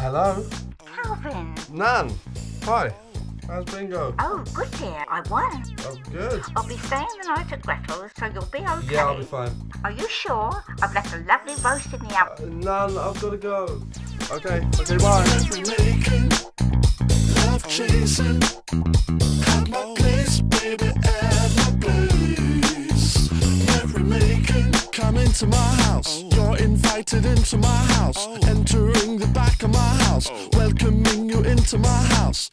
Hello? Calvin. Nan. Hi. How's bingo? Oh, good dear. I won. Oh, good. I'll be staying the night at Gretel's, so you'll be okay. Yeah, I'll be fine. Are you sure? I've left a lovely roast in the Uh, oven. Nan, I've got to go. Okay, okay, bye. making, love chasing. At my place, baby, into my house. You're invited into my house. Entering the back of my house, welcoming you into my house.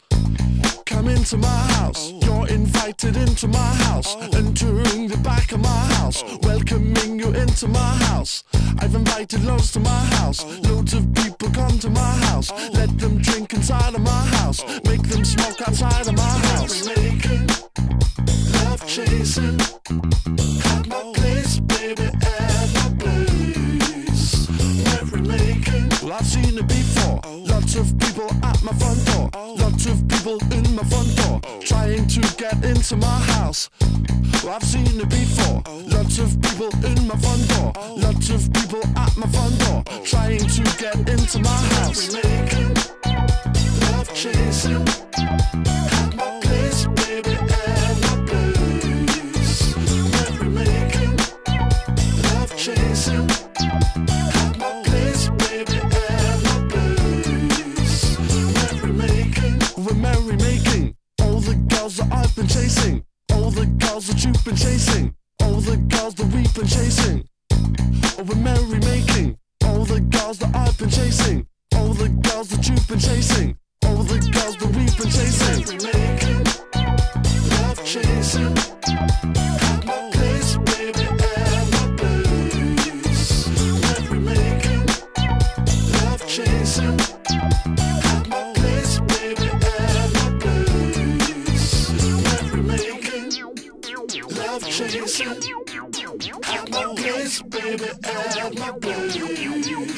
Come into my house. You're invited into my house. Entering the back of my house, welcoming you into my house. I've invited loads to my house. Loads of people come to my house. Let them drink inside of my house. Make them smoke outside of my house. Making love chasing. At my place, baby, seen it before. Lots of people at my front door. Lots of people in my front door. Trying to get into my house. Well, I've seen it before. Lots of people in my front door. Lots of people at my front door. Trying to get into my house. Girls that I've been chasing. All the girls that you've been chasing. All the girls that we've been chasing. Oh, merry making. All the girls that I've been chasing. All the girls that you've been chasing. All the girls that we've been chasing. Making, love chasing. At my place, baby, at my place. Merry making, love chasing. At my love chasing. At my place, baby, at my place.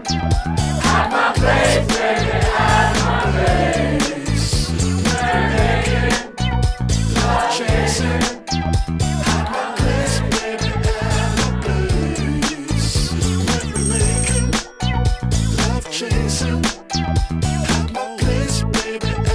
my place, baby.